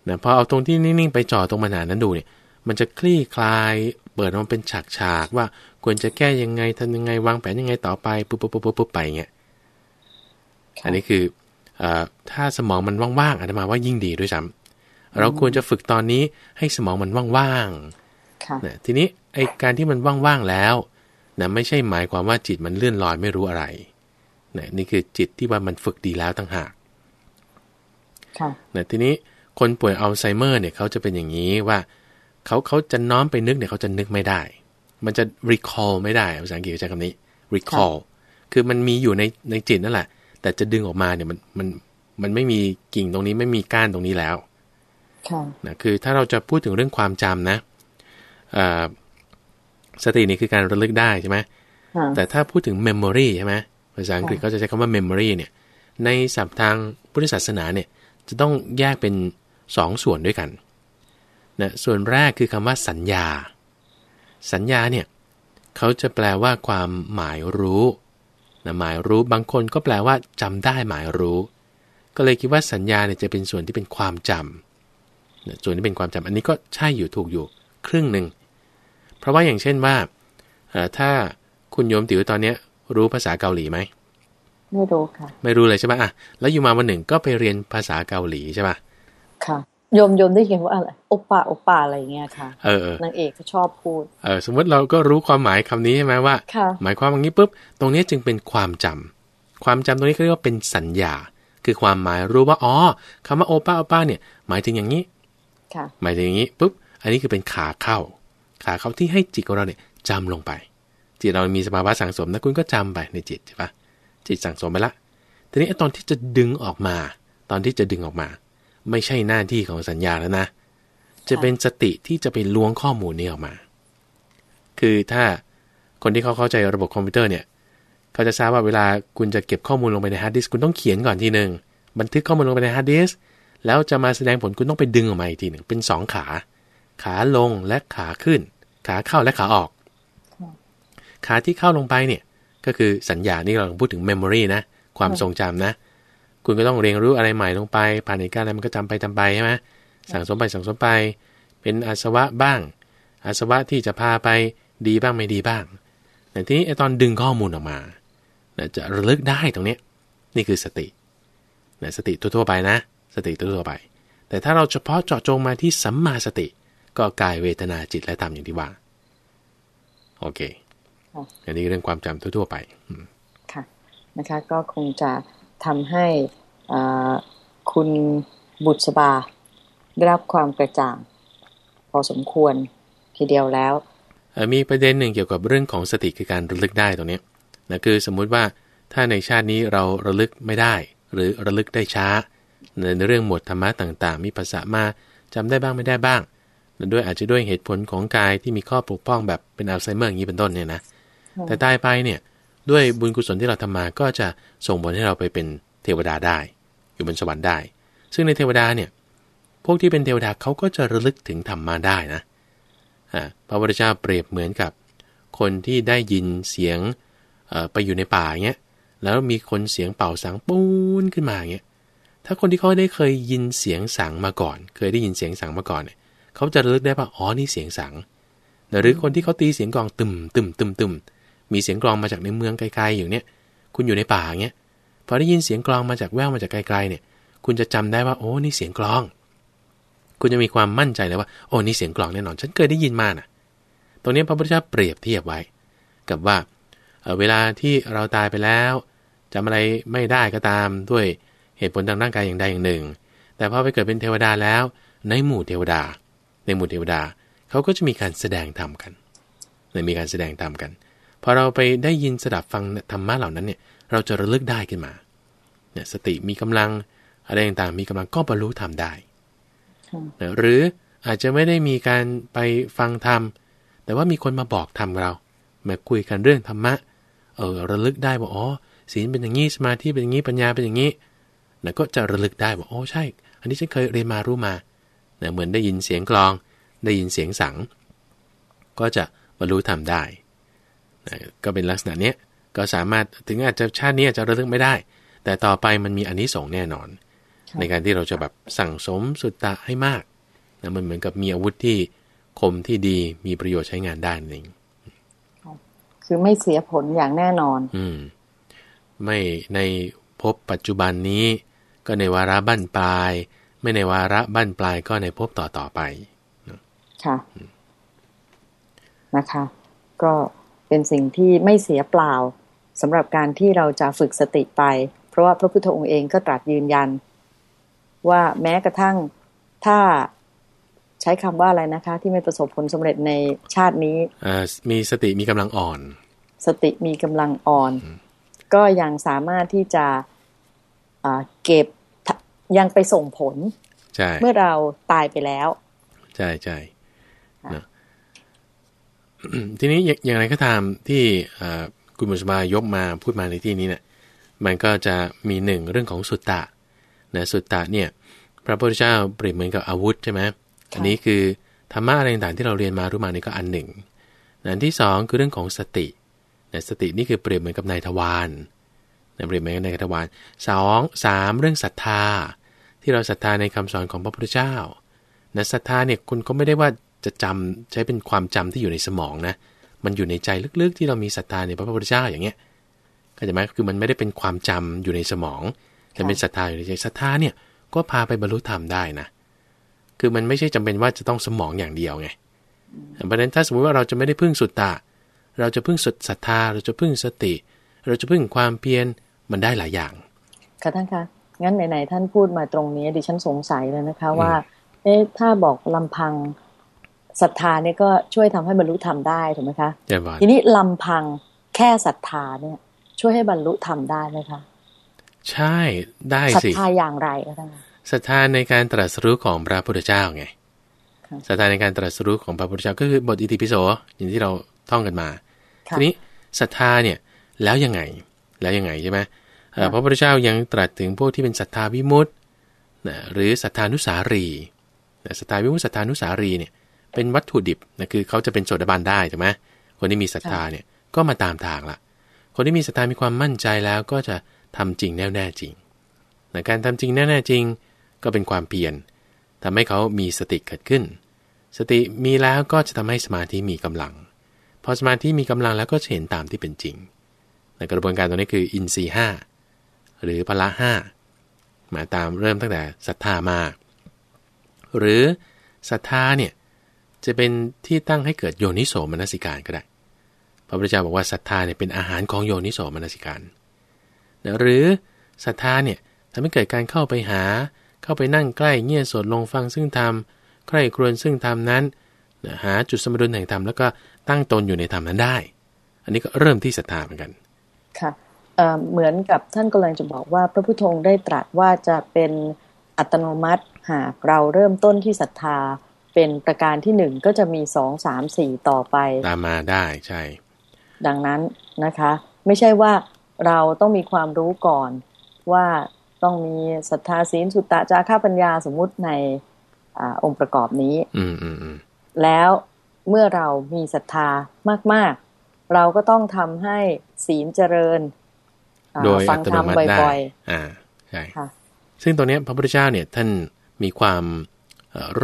Speaker 2: นะพอเอาตรงที่นิ่งๆไปจ่อตรงปัญหานั้นดูเนี่ย มันจะคลี่คลายเปิดออกมาเป็นฉากๆว่า ควรจะแก้ยังไงทำยังไงวางแผนยังไงต่อไปปุ๊บปุ๊บปุ๊บปุ๊บปุ๊บไปเงี้ยอันนี้คือเอ่อถ้าสมองมันว่างๆอาตมาว่ายิ่งดีด้วยซ้ำเราควรจะฝึกตอนนี้ให้สมองมันว่างๆ
Speaker 1: ค่ะ
Speaker 2: นะทีนี้ไอการที่มันว่างๆแล้วนะไม่ใช่หมายความว่าจิตมันเลื่อนลอยไม่รู้อะไรนะนี่คือจิตที่ว่ามันฝึกดีแล้วต่างหาก
Speaker 1: ค่ะ
Speaker 2: นะทีนี้คนป่วยอัลไซเมอร์เนี่ยเขาจะเป็นอย่างนี้ว่าเขาเขาจะน้อมไปนึกเนี่ยเขาจะนึกไม่ได้ มันจะ recall ไม่ได้ภาษาอังกฤษใช้คำนี้ recall คือมันมีอยู่ในในจิตนั่นแหละ แต่จะดึงออกมาเนี่ยมันมันมันไม่มีกิ่งตรงนี้ไม่มีก้านตรงนี้แล้ว
Speaker 1: ค่ะ
Speaker 2: นะคือถ้าเราจะพูดถึงเรื่องความจำนะเอ่อสตินี่คือการระลึกได้ใช่ไหม
Speaker 1: ค่ะ
Speaker 2: แต่ถ้าพูดถึง memory ใช่ไหมภาษาอังกฤษ
Speaker 1: ค่ะ
Speaker 2: เขาจะใช้คำว่า memory เนี่ย ในศัพท์ทางพุทธศาสนาเนี่ย จะต้องแยกเป็นสองส่วนด้วยกันนะส่วนแรกคือคำว่าสัญญา สัญญาเนี่ยเขาจะแปลว่าความหมายรู้นะหมายรู้บางคนก็แปลว่าจำได้หมายรู้ ก็เลยคิดว่าสัญญาเนี่ยจะเป็นส่วนที่เป็นความจำนะส่วนที่เป็นความจำอันนี้ก็ใช่อยู่ถูกอยู่ครึ่งหนึ่งเพราะว่าอย่างเช่นว่าเอ่อถ้าคุณโยมติ๋วตอนเนี้ยรู้ภาษาเกาหลีไหม
Speaker 1: ไม่รู้ค่ะ
Speaker 2: ไม่รู้เลยใช่ปะอะแล้วอยู่มาวันหนึ่งก็ไปเรียนภาษาเกาหลีใช่ปะ
Speaker 1: ค่ะ โยมโยมได้ยินว่าอะไรโอปป้าโอปป้าอะไรอย่างเงี้ยค่ะ
Speaker 2: เออเออนา
Speaker 1: งเอกก็ชอบพูด
Speaker 2: เออสมมติเราก็รู้ความหมายคำนี้ใช่ไหมว่า
Speaker 1: ค่ะ
Speaker 2: หมายความว่างี้ปุ๊บตรงนี้จึงเป็นความจำความจำตรงนี้เขาเรียกว่าเป็นสัญญา คือความหมายรู้ว่าอ๋อคำว่าโอป้าโอป้าเนี่ย หมายถึงอย่างนี้
Speaker 1: ค่ะ
Speaker 2: หมายถึงอย่างนี้ปุ๊บอันนี้คือเป็นขาเข้า ขาเข้าที่ให้จิตของเราเนี่ยจำลงไป จิตเรามีสภาวะสังสมนะคุณก็จำไปในจิตใช่ปะจิตสังสมไปละทีนี้ไอ้ตอนที่จะดึงออกมา ตอนที่จะดึงออกมา ไม่ใช่หน้าที่ของสัญญาแล้วนะ จะเป็นสติที่จะไปล้วงข้อมูลนี้ออกมา คือถ้าคนที่เขาเข้าใจระบบคอมพิวเตอร์เนี่ย เขาจะทราบว่าเวลาคุณจะเก็บข้อมูลลงไปในฮาร์ดดิสก์คุณต้องเขียนก่อนทีหนึ่งบันทึกข้อมูลลงไปในฮาร์ดดิสก์แล้วจะมาแสดงผลคุณต้องไปดึงออกมาอีกทีหนึ่งเป็นสองขา ขาลงและขาขึ้น ขาเข้าและขาออก
Speaker 1: ค่ะ
Speaker 2: ขาที่เข้าลงไปเนี่ยก็คือสัญญานี่เราพูดถึง memory นะ ความทรงจำนะ คุณก็ต้องเรียนรู้อะไรใหม่ลงไป ผ่านเหตุการณ์อะไรมันก็จำไปจำไปใช่ไหมสั่งสมไปสั่งสมไป เป็นอาสวะบ้าง อาสวะที่จะพาไปดีบ้างไม่ดีบ้างแต่ทีนี้ไอตอนดึงข้อมูลออกมานะจะระลึกได้ตรงนี้นี่คือสตินะสติทั่วๆไปนะ สติทั่วๆไป แต่ถ้าเราเฉพาะเจาะจงมาที่สัมมาสติ ก็กายเวทนาจิตและธรรมอย่างที่ว่า โอเค อันนี้เรื่องความจำทั่วๆไป
Speaker 1: ค่ะนะคะ ก็คงจะ ทำให้คุณบุตรสบาได้รับความกระจ่าง พอสมควรทีเดียวแล้ว
Speaker 2: มีประเด็นหนึ่งเกี่ยวกับเรื่องของสติคือการระลึกได้ตรงนี้นะคือสมมุติว่าถ้าในชาตินี้เราระลึกไม่ได้ หรือระลึกได้ช้า ในเรื่องหมวดธรรมะต่างๆ มีภาษามาจำได้บ้างไม่ได้บ้างด้วยอาจจะด้วยเหตุผลของกายที่มีข้อปกป้องแบบเป็นอัลไซเมอร์อย่างนี้เป็นต้นเนี่ยนะแต่ตายไปเนี่ย ด้วยบุญกุศลที่เราทำมาก็จะส่งผลให้เราไปเป็นเทวดาได้ อยู่บนสวรรค์ได้ ซึ่งในเทวดาเนี่ยพวกที่เป็นเทวดาเขาก็จะระลึกถึงธรรมมาได้นะพระพุทธเจ้าเปรียบเหมือนกับ คนที่ได้ยินเสียงไปอยู่ในป่าเงี้ยแล้วมีคนเสียงเป่าสังปูนขึ้นมาเงี้ยถ้าคนที่เขาได้เคยยินเสียงสังมาก่อน เคยได้ยินเสียงสังมาก่อนเนี่ยเขาจะระลึกได้ว่าอ๋อนี่เสียงสังหรือคนที่เขาตีเสียงกลองตึมตึมตึมตึมมี มีเสียงกลองมาจากในเมืองไกลๆอยู่เนี่ยคุณอยู่ในป่าเงี้ยพอได้ยินเสียงกลองมาจากแววมาจากไกลๆเนี่ย คุณจะจำได้ว่าโอ้นี่เสียงกลอง คุณจะมีความมั่นใจเลยว่าโอ้นี่เสียงกลองแน่นอน ฉันเคยได้ยินมาน่ะ ตรงนี้พระพุทธเจ้าเปรียบเทียบไว้ กับว่าเวลาที่เราตายไปแล้วจำอะไรไม่ได้ก็ตามด้วยเหตุผลทางร่างกายอย่างใดอย่างหนึ่ง แต่พอไปเกิดเป็นเทวดาแล้ว ในหมู่เทวดา ในหมู่เทวดาเขาก็จะมีการแสดงธรรมกันในมีการแสดงธรรมกัน พอเราไปได้ยินสดับฟังธรรมะเหล่านั้นเนี่ย เราจะระลึกได้ขึ้นมา เนี่ยสติมีกำลังอะไรต่างๆมีกำลังก็บรรลุธรรมได้ หรืออาจจะไม่ได้มีการไปฟังธรรม แต่ว่ามีคนมาบอกธรรมเรา มาคุยกันเรื่องธรรมะ เออระลึกได้ว่าอ๋อศีลเป็นอย่างนี้สมาธิเป็นอย่างนี้ปัญญาเป็นอย่างนี้นะก็จะระลึกได้ว่าโอ้ใช่ อันนี้ฉันเคยเรียนมารู้มานะเหมือนได้ยินเสียงกลอง ได้ยินเสียงสัง ก็จะบรรลุธรรมได้ ก็เป็นลักษณะเนี้ยก็สามารถถึงอาจจะชาตินี้อาจจะระลึกไม่ได้ แต่ต่อไปมันมีอันนี้ส่งแน่นอน ในการที่เราจะแบบสั่งสมสุตตะให้มากนะมันเหมือนกับมีอาวุธที่คมที่ดีมีประโยชน์ใช้งานได้นั่นเอง
Speaker 1: คือไม่เสียผลอย่างแน่นอน
Speaker 2: อืม ไม่ในภพปัจจุบันนี้ ก็ในวาระบั้นปลาย ไม่ในวาระบั้นปลายก็ในภพต่อต่อไป
Speaker 1: ค่ะนะคะ ก็ เป็นสิ่งที่ไม่เสียเปล่าสำหรับการที่เราจะฝึกสติไป เพราะว่าพระพุทธองค์เองก็ตรัสยืนยัน ว่าแม้กระทั่งถ้าใช้คำว่าอะไรนะคะ ที่ไม่ประสบผลสำเร็จในชาตินี้
Speaker 2: มีสติมีกำลังอ่อน
Speaker 1: สติมีกำลังอ่อน ก็ยังสามารถที่จะเก็บยังไปส่งผลเมื่อเราตายไปแล้ว
Speaker 2: ใช่ใช่ ทีนี้อย่างไรก็ตามที่คุณมุสมายกมาพูดมาในที่นี้เนี่ยมันก็จะมีหนึ่งเรื่องของสุตตะนะสุตตะเนี่ยพระพุทธเจ้าเปรียบเหมือนกับอาวุธใช่ไหมอันนี้คือธรรมะอะไรต่างๆที่เราเรียนมารู้มานี่ก็อันหนึ่งอันที่สองคือเรื่องของสตินะสตินี่คือเปรียบเหมือนกับนายทวารนะเปรียบเหมือนกับนายทวารสองสามเรื่องศรัทธา ที่เราศรัทธาในคำสอนของพระพุทธเจ้านะศรัทธาเนี่ยคุณก็ไม่ได้ว่า จะจำใช้เป็นความจำที่อยู่ในสมองนะ มันอยู่ในใจลึกๆ ที่เรามีศรัทธาในพระพุทธเจ้าอย่างเงี้ยเข้าใจไหมคือมันไม่ได้เป็นความจำอยู่ในสมอง แต่เป็นศรัทธาอยู่ในใจศรัทธาเนี่ยก็พาไปบรรลุธรรมได้นะ คือมันไม่ใช่จำเป็นว่าจะต้องสมองอย่างเดียวไงเพราะฉะนั้นถ้าสมมติว่าเราจะไม่ได้พึ่งสุตตะ เราจะพึ่งสุดศรัทธา เราจะพึ่งสติ เราจะพึ่งความเพียรมันได้หลายอย่าง
Speaker 1: ค่ะท่านคะ งั้นไหนๆท่านพูดมาตรงนี้ดิฉันสงสัยเลยนะคะว่า เอ๊ะถ้าบอกลำพัง ศรัทธาเนี่ยก็ช่วยทำให้บรรลุธรรมได้ถูกไหมคะทีนี้ลำพังแค่ศรัทธาเนี่ย ช่วยให้บรรลุธรรมได้ไหมคะ
Speaker 2: ใช่ได้
Speaker 1: สิศรัทธาอย่างไรก็ได้
Speaker 2: ศรัทธาในการตรัสรู้ของพระพุทธเจ้าไงศรัทธาในการตรัสรู้ของพระพุทธเจ้าก็คือบทอิติปิโสอย่างที่เราท่องกันมาทีนี้ศรัทธาเนี่ยแล้วยังไงแล้วยังไงใช่ไหมพระพุทธเจ้ายังตรัสถึงพวกที่เป็นศรัทธาวิมุตต์หรือศรัทธานุสารีศรัทธาวิมุตติศรัทธานุสารีเนี่ย เป็นวัตถุดิบนะคือเขาจะเป็นโสดาบันได้ใช่ไหมคนที่มีศรัทธาเนี่ยก็มาตามทางละคนที่มีศรัทธามีความมั่นใจแล้วก็จะทำจริงแน่แน่จริงนะการทำจริงแน่แน่จริง ก็เป็นความเพียรทำให้เขามีสติเกิดขึ้นสสติมีแล้วก็จะทำให้สมาธิมีกำลัง พอสมาธิมีกำลังแล้วก็จะเห็นตามที่เป็นจริงในกระบวนการตัวนี้คืออินทรีห้าหรือพละห้ามาตามเริ่มตั้งแต่ศรัทธามา หรือศรัทธาเนี่ย จะเป็นที่ตั้งให้เกิดโยนิโสมนสิการก็ได้ พระพุทธเจ้าบอกว่าศรัทธาเนี่ยเป็นอาหารของโยนิโสมนสิการหรือศรัทธาเนี่ยทำให้เกิดการเข้าไปหา เข้าไปนั่งใกล้เงี่ยสดลงฟังซึ่งธรรมใคร่ครวญซึ่งธรรมนั้นหาจุดสมดุลแห่งธรรมแล้วก็ตั้งตนอยู่ในธรรมนั้นได้ อันนี้ก็เริ่มที่ศรัทธาเหมือนกัน
Speaker 1: ค่ะเหมือนกับท่านกำลังจะบอกว่าพระพุทโธได้ตรัสว่าจะเป็นอัตโนมัติหากเราเริ่มต้นที่ศรัทธา เป็นประการที่หนึ่งก็จะมีสองสามสี่ต่อไป
Speaker 2: ตามมาได้ใช่
Speaker 1: ดังนั้นนะคะ ไม่ใช่ว่าเราต้องมีความรู้ก่อนว่าต้องมีศรัทธาศีลสุตตะจาค่าปัญญาสมมุติในอองค์ประกอบนี้
Speaker 2: อืมอืมอืม
Speaker 1: แล้วเมื่อเรามีศรัทธามาก ๆ เราก็ต้องทำให้ศีลเจริญ
Speaker 2: โดยฟังธรรมบ่อยๆอ่าใช่ซึ่งตรงนี้พระพุทธเจ้าเนี่ยท่านมีความ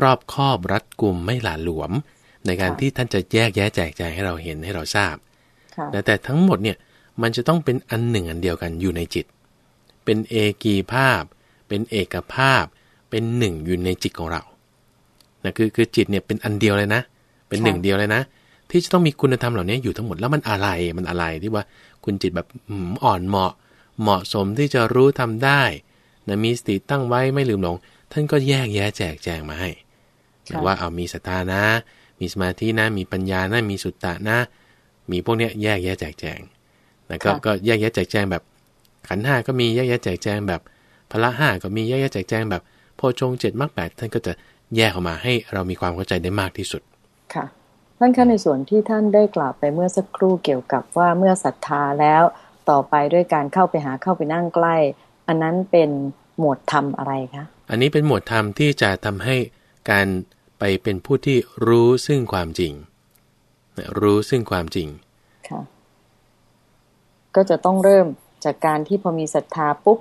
Speaker 2: รอบคอบรัดกุมไม่หลาหลวม ในการที่ท่านจะแยกแยะแจกแจงให้เราเห็นให้เราทราบแต่ทั้งหมดเนี่ยมันจะต้องเป็นอันหนึ่งอันเดียวกันอยู่ในจิต เป็นเอกีภาพ เป็นเอกภาพ เป็นหนึ่งอยู่ในจิตของเรานะคือคือจิตเนี่ยเป็นอันเดียวเลยนะ เป็นหนึ่งเดียวเลยนะ ที่จะต้องมีคุณธรรมเหล่านี้อยู่ทั้งหมดแล้วมันอะไรมันอะไรที่ว่าคุณจิตแบบอ่อนเหมาะ เหมาะสมที่จะรู้ทำได้นะมีสติตั้งไว้ไม่ลืมหลง ท่านก็แยกแยะแจกแจงมาให้ว่าเอามีศรัทธานะ มีสมาธินะ มีปัญญานะ มีสุตตะนะ มีพวกเนี้ยแยกแยะแจกแจงแล้วก็ก็แยกแยะแจกแจงแบบขันห้าก็มีแยกแยะแจกแจงแบบพละห้าก็มีแยกแยะแจกแจงแบบโพชงเจ็ดมรรคแปดท่านก็จะแยกออกมาให้เรามีความเข้าใจได้มากที่สุด
Speaker 1: ค่ะ ท่านคะในส่วนที่ท่านได้กล่าวไปเมื่อสักครู่เกี่ยวกับว่าเมื่อศรัทธาแล้วต่อไปด้วยการเข้าไปหาเข้าไปนั่งใกล้ อันนั้นเป็นหมวดธรรมอะไรคะ
Speaker 2: อันนี้เป็นหมวดธรรมที่จะทำให้การไปเป็นผู้ที่รู้ซึ่งความจริง รู้ซึ่งความจริง
Speaker 1: ค่ะก็จะต้องเริ่มจากการที่พอมีศรัทธาปุ๊บ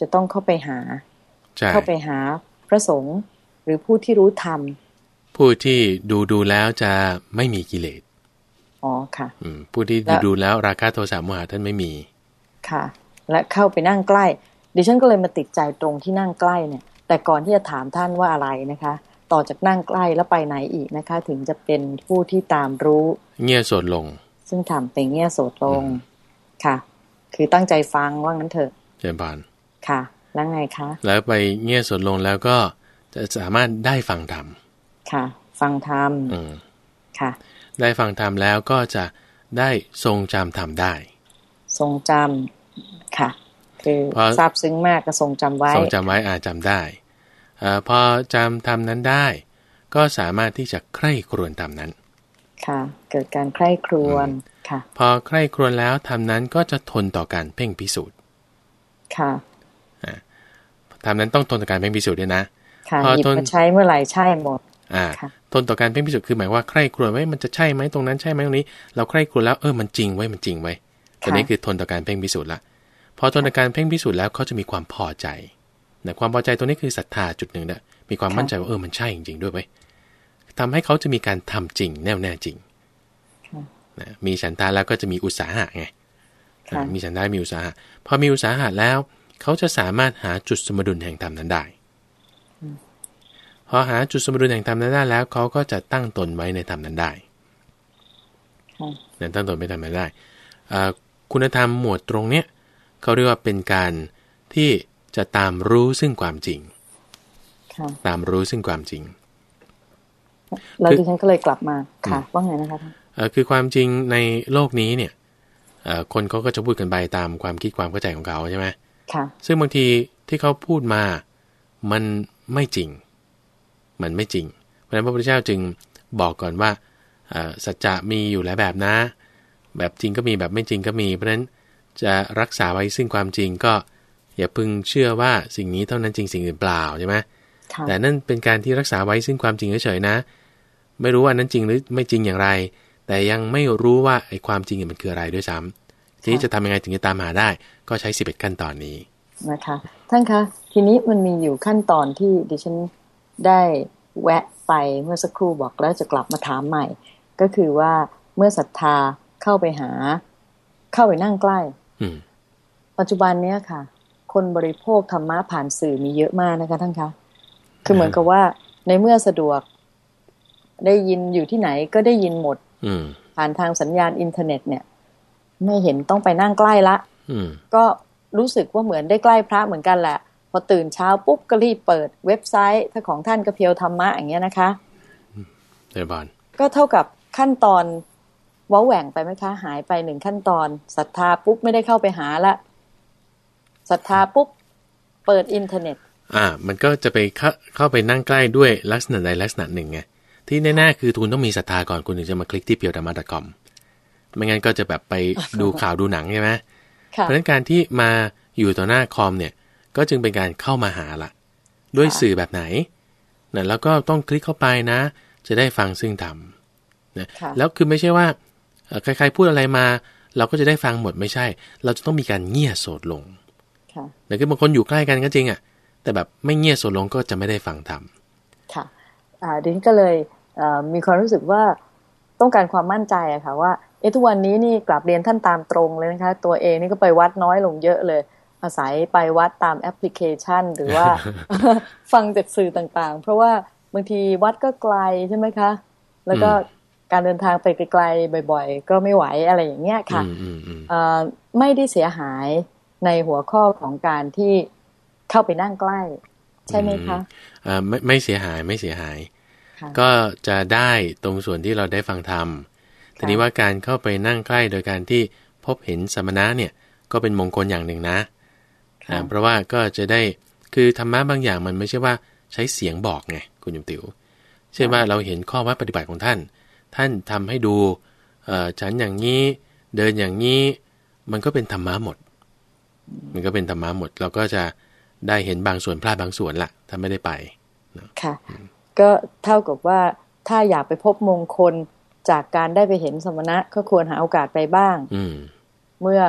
Speaker 1: จะต้องเข้าไปหา เข้าไปหาพระสงฆ์หรือผู้ที่รู้ธรรม
Speaker 2: ผู้ที่ดูดูแล้วจะไม่มีกิเลส
Speaker 1: อ๋อค่ะ
Speaker 2: อืมผู้ที่ดูดูแล้วราคะโทสะโมหะท่านไม่มี
Speaker 1: ค่ะ และเข้าไปนั่งใกล้ ดิฉันก็เลยมาติดใจตรงที่นั่งใกล้เนี่ย แต่ก่อนที่จะถามท่านว่าอะไรนะคะ ต่อจากนั่งใกล้แล้วไปไหนอีกนะคะ ถึงจะเป็นผู้ที่ตามรู้
Speaker 2: เงี่ยสดลง
Speaker 1: ซึ่งทำเป็นเงี่ยสดลงค่ะ คือตั้งใจฟังว่างั้นเถอะ
Speaker 2: เจริญบาน
Speaker 1: ค่ะ แล้วไงคะ
Speaker 2: แล้วไปเงี่ยสดลงแล้วก็จะสามารถได้ฟังธรรม
Speaker 1: ค่ะ ฟังธรรมค่ะ
Speaker 2: ได้ฟังธรรมแล้วก็จะได้ทรงจำธรรมได้
Speaker 1: ทรงจำค่ะ คือทราบซึ้งมากก็ทรงจำไว้
Speaker 2: ทรงจำไว้อาจำได้อพอจำทำนั้นได้ ก็สามารถที่จะใคร่ครวญทำนั้น
Speaker 1: ค่ะ เกิดการใคร่ครวญค่ะ
Speaker 2: พอใคร่ครวญแล้วทำนั้นก็จะทนต่อการเพ่งพิสูจน์
Speaker 1: ค่ะ
Speaker 2: ทำนั้นต้องทนต่อการเพ่งพิสูจน์ด้วยนะ
Speaker 1: ค่ะหยิบมาใช้เมื่อไหร่ใช่หมด
Speaker 2: อ่า ทนต่อการเพ่งพิสูจน์คือหมายว่าใคร่ครวญไว้มันจะใช่ไหมตรงนั้นใช่ไหมตรงนี้ เราใคร่ครวญแล้วเออมันจริงไว้มันจริงไว้ตัวนี้คือทนต่อการเพ่งพิสูจน์ละพ อตนการเพ่งพิสูจน์แล้วเขาจะมีความพอใจนะความพอใจตัวนี้คือศรัทธาจุดหนึ่งนะมีความมั่นใจว่าเออมันใช่จริงๆด้วยไหมทำให้เขาจะมีการทำจริงแน่วแน่จริงนะมีฉันทาแล้วก็จะมีอุตสาหะไงมีฉันทามีอุตสาหะพอมีอุตสาหะแล้ว เขาจะสามารถหาจุดสมดุลแห่งธรรมนั้นได้พอหาจุดสมดุลแห่งธรรมนั้นได้แล้วเขาก็จะตั้งตนไว้ในธรรมนั้นได้ตั้งตนไม่ทำนั้นได้คุณธรรมหมวดตรงเนี้ย เขาเรียกว่าเป็นการที่จะตามรู้ซึ่งความจริงตามรู้ซึ่งความจริง
Speaker 1: แล้วดิฉันก็เลยกลับมาค่ะ ว่าไงนะคะ
Speaker 2: คือความจริงในโลกนี้เนี่ยคนเขาก็จะพูดกันไปตามความคิดความเข้าใจของเขาใช่ไหม
Speaker 1: ค่ะ
Speaker 2: ซึ่งบางทีที่เขาพูดมามันไม่จริง มันไม่จริง เพราะฉะนั้นพระพุทธเจ้าจึงบอกก่อนว่าสัจจะมีอยู่หลายแบบนะ แบบจริงก็มีแบบไม่จริงก็มี เพราะฉะนั้น จะรักษาไว้ซึ่งความจริงก็อย่าพึงเชื่อว่าสิ่งนี้เท่านั้นจริงสิ่งอื่นเปล่าใช่ไหมแต่นั่นเป็นการที่รักษาไว้ซึ่งความจริงเฉยๆนะ ไม่รู้ว่านั้นจริงหรือไม่จริงอย่างไร แต่ยังไม่รู้ว่าไอ้ความจริงมันคืออะไรด้วยซ้ำทีนี้จะทำยังไงถึงจะตามหาได้ ก็ใช้สิบเอ็ดขั้นตอนนี้
Speaker 1: นะคะท่านคะทีนี้มันมีอยู่ขั้นตอนที่ดิฉันได้แวะไปไปเมื่อสักครู่บอกแล้วจะกลับมาถามใหม่ ก็คือว่าเมื่อศรัทธาเข้าไปหา เข้าไปนั่งใกล้
Speaker 2: อืม
Speaker 1: ปัจจุบันเนี้ยค่ะ คนบริโภคธรรมะผ่านสื่อมีเยอะมากนะคะท่านคะ คือเหมือนกับว่าในเมื่อสะดวกได้ยินอยู่ที่ไหนก็ได้ยินหมด
Speaker 2: อืม
Speaker 1: ผ่านทางสัญญาณอินเทอร์เน็ตเนี่ย ไม่เห็นต้องไปนั่งใกล้ละ
Speaker 2: อืม
Speaker 1: ก็รู้สึกว่าเหมือนได้ใกล้พระเหมือนกันแหละ พอตื่นเช้าปุ๊บก็รีบเปิดเว็บไซต์ ถ้าของท่านก็เพียวธรรมะอย่างเงี้ยนะคะ
Speaker 2: เดี๋ยวบาน
Speaker 1: ก็เท่ากับขั้นตอนเว้าแหว่งไปไหมคะ หายไปหนึ่งขั้นตอนศรัทธาปุ๊บไม่ได้เข้าไปหาละศรัทธาปุ๊บเปิดอินเทอร์เน็ต
Speaker 2: อ่า มันก็จะไปเข้าเข้าไปนั่งใกล้ด้วยลักษณะใดลักษณะหนึ่งไงที่แน่ๆคือคุณต้องมีศรัทธาก่อนคุณถึงจะมาคลิกที่เพียวธรรมะ .com ไม่งั้นก็จะแบบไปดูข่าวดูหนังใช่ไหม
Speaker 1: ค่ะ
Speaker 2: เพราะฉะนั้นการที่มาอยู่ต่อหน้าคอมเนี่ย ก็จึงเป็นการเข้ามาหาละด้วยสื่อแบบไหนนะแล้วก็ต้องคลิกเข้าไปนะ จะได้ฟังซึ่งธรรมนะ
Speaker 1: ค่ะ
Speaker 2: แล้วคือไม่ใช่ว่าเอ่อ ใครๆพูดอะไรมา เราก็จะได้ฟังหมดไม่ใช่ เราจะต้องมีการเงี่ยโสดลง
Speaker 1: ค่ะ
Speaker 2: แต่คือบางคนอยู่ใกล้กันก็จริงอะ่ะ แต่แบบไม่เงี่ยโสดลงก็จะไม่ได้ฟังธรรม
Speaker 1: ค่ะอ่าดิฉันก็เลยเอ่อมีความรู้สึกว่าต้องการความมั่นใจอะค่ะว่าเอะทุกวันนี้นี่กลับเรียนท่านตามตรงเลยนะคะ ตัวเองนี่ก็ไปวัดน้อยลงเยอะเลย อาศัยไปวัดตามแอปพลิเคชัน หรือว่าฟังจากสื่อต่างๆ เพราะว่าบางทีวัดก็ไกลใช่ไหมคะ แล้วก็
Speaker 2: อืม
Speaker 1: การเดินทางไปไกลๆบ่อย ๆ ก็ไม่ไหวอะไรอย่างเงี้ยค่ะ
Speaker 2: อืมอืมอืม
Speaker 1: เอ่อไม่ได้เสียหายในหัวข้อของการที่เข้าไปนั่งใกล้ ใช่ไหมคะ
Speaker 2: อ่าไม่ไม่เสียหายไม่เสียหาย
Speaker 1: ค่ะ
Speaker 2: ก็จะได้ตรงส่วนที่เราได้ฟังธรรมทีนี้ว่าการเข้าไปนั่งใกล้โดยการที่พบเห็นสมณะเนี่ย ก็เป็นมงคลอย่างหนึ่งนะ
Speaker 1: ค่ะ
Speaker 2: อ่าเพราะว่าก็จะได้คือธรรมะบางอย่างมันไม่ใช่ว่าใช้เสียงบอกไงคุณยมติว๋วเช่นว่าเราเห็นข้อวัดปฏิบัติของท่าน ท่านทำให้ดูเอ่อฉันอย่างนี้เดินอย่างนี้ มันก็เป็นธรรมะหมด มันก็เป็นธรรมะหมด เราก็จะได้เห็นบางส่วนพลาดบางส่วนละถ้าไม่ได้ไป
Speaker 1: ค่ะ ก็เท่ากับว่าถ้าอยากไปพบมงคลจากการได้ไปเห็นสมณะก็ควรหาโอกาสไปบ้าง
Speaker 2: อืม
Speaker 1: เมื่อ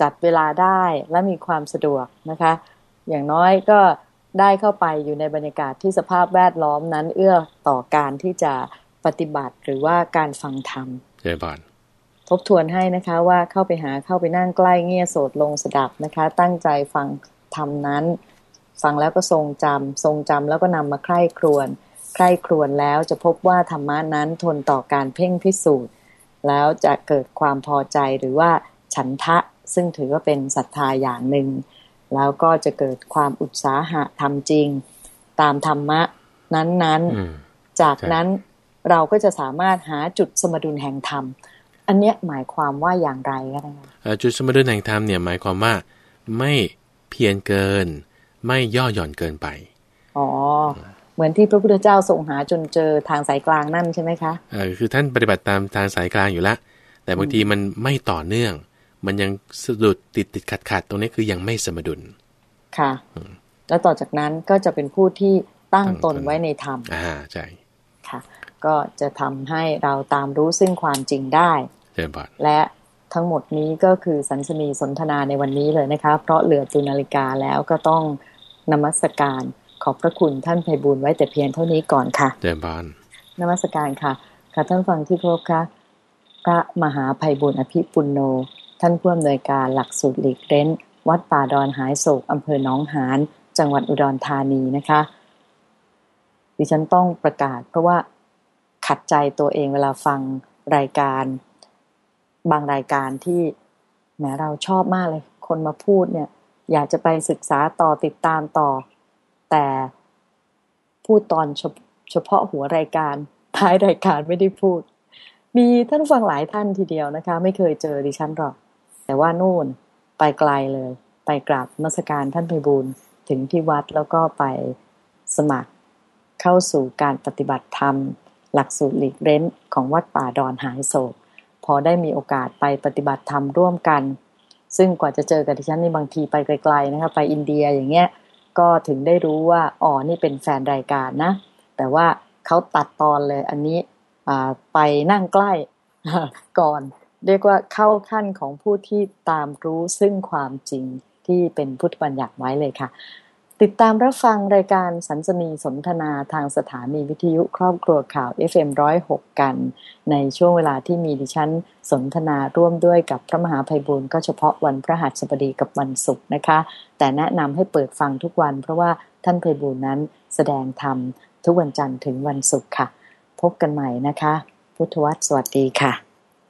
Speaker 1: จัดเวลาได้และมีความสะดวกนะคะ อย่างน้อยก็ได้เข้าไปอยู่ในบรรยากาศที่สภาพแวดล้อมนั้น เอื้อต่อการที่จะ ปฏิบัติหรือว่าการฟังธรรม
Speaker 2: เจริญพร
Speaker 1: ทบทวนให้นะคะว่าเข้าไปหาเข้าไปนั่งใกล้เงี่ยโสดลงสดับนะคะ ตั้งใจฟังธรรมนั้น ฟังแล้วก็ทรงจำทรงจำแล้วก็นำมาใคร่ครวญใคร่ครวญแล้วจะพบว่าธรรมะนั้นทนต่อการเพ่งพิสูจน์ แล้วจะเกิดความพอใจหรือว่าฉันทะซึ่งถือว่าเป็นศรัทธาอย่างหนึ่ง แล้วก็จะเกิดความอุตสาหะทำจริง ตามธรรมะนั้น
Speaker 2: อืม
Speaker 1: ๆจาก
Speaker 2: ใช่
Speaker 1: นั้น เราก็จะสามารถหาจุดสมดุลแห่งธรรม อันเนี้ยหมายความว่าอย่างไรก็ได้คะ
Speaker 2: เอ่อจุดสมดุลแห่งธรรมเนี่ยหมายความว่าไม่เพียรเกิน ไม่ย่อหย่อนเกินไป
Speaker 1: อ๋อ เหมือนที่พระพุทธเจ้าทรงหาจนเจอทางสายกลางนั่นใช่ไหมคะ
Speaker 2: เออคือท่านปฏิบัติตามทางสายกลางอยู่แล้วแต่บางทีมันไม่ต่อเนื่อง มันยังสะดุดติดติดขัดขัดๆตรงนี้คือยังไม่สมดุล
Speaker 1: ค่ะ แล้วต่อจากนั้นก็จะเป็นผู้ที่ตั้ง
Speaker 2: ตั้ง
Speaker 1: ต
Speaker 2: ต
Speaker 1: น
Speaker 2: น
Speaker 1: ไว้ในธรรม
Speaker 2: อ่า ใช่
Speaker 1: ค่ะ ก็จะทำให้เราตามรู้ซึ่งความจริงได้
Speaker 2: เจริญพร
Speaker 1: และทั้งหมดนี้ก็คือสันสนีสนทนาในวันนี้เลยนะคะ เพราะเหลือจุนาฬิกาแล้วก็ต้องนมัสการขอบพระคุณท่านไพบูลย์ไว้แต่เพียงเท่านี้ก่อนค่ะ
Speaker 2: เจริญพร
Speaker 1: นมัสการค่ะ ค่ะท่านฟังที่เคารพค่ะพระมหาภัยบุญอภิปุณโน ท่านผู้อำนวยการหลักสูตรหลีกเร้น วัดป่าดอนหายโศกอำเภอหนองหานจังหวัดอุดรธานีนะคะ ดิฉันต้องประกาศเพราะว่า ขัดใจตัวเองเวลาฟังรายการ บางรายการที่แหมเราชอบมากเลย คนมาพูดเนี่ย อยากจะไปศึกษาต่อติดตามต่อ แต่พูดตอนเฉพเฉพาะหัวรายการ ท้ายรายการไม่ได้พูด มีท่านฟังหลายท่านทีเดียวนะคะ ไม่เคยเจอดิฉันหรอก แต่ว่านู่นไปไกลเลย ไปกราบมัสการท่านไพบูลถึงที่วัดแล้วก็ไปสมัครเข้าสู่การปฏิบัติธรรม หลักสูตรหลีกเร้นของวัดป่าดอนหายโศก พอได้มีโอกาสไปปฏิบัติธรรมร่วมกัน ซึ่งกว่าจะเจอกับดิฉันนี่บางทีไปไกลๆนะคะไปอินเดียอย่างเงี้ยก็ถึงได้รู้ว่าอ๋อนี่เป็นแฟนรายการนะ แต่ว่าเขาตัดตอนเลยอันนี้ไปนั่งใกล้ก่อน เรียกว่าเข้าขั้นของผู้ที่ตามรู้ซึ่งความจริงที่เป็นพุทธบัญญัติไว้เลยค่ะ ติดตามรับฟังรายการสันสนีสนทนาทางสถานีวิทยุครอบครัวข่าว FM106 กัน ในช่วงเวลาที่มีดิฉันสนทนาร่วมด้วยกับพระมหาภัยบุญก็เฉพาะวันพระหัสบดีกับวันศุกร์นะคะ แต่แนะนำให้เปิดฟังทุกวัน เพราะว่าท่านภัยบุญนั้นแสดงธรรมทุกวันจันทร์ถึงวันศุกร์ค่ะ พบกันใหม่นะคะ พุทธวัตรสวัสดีค่ะ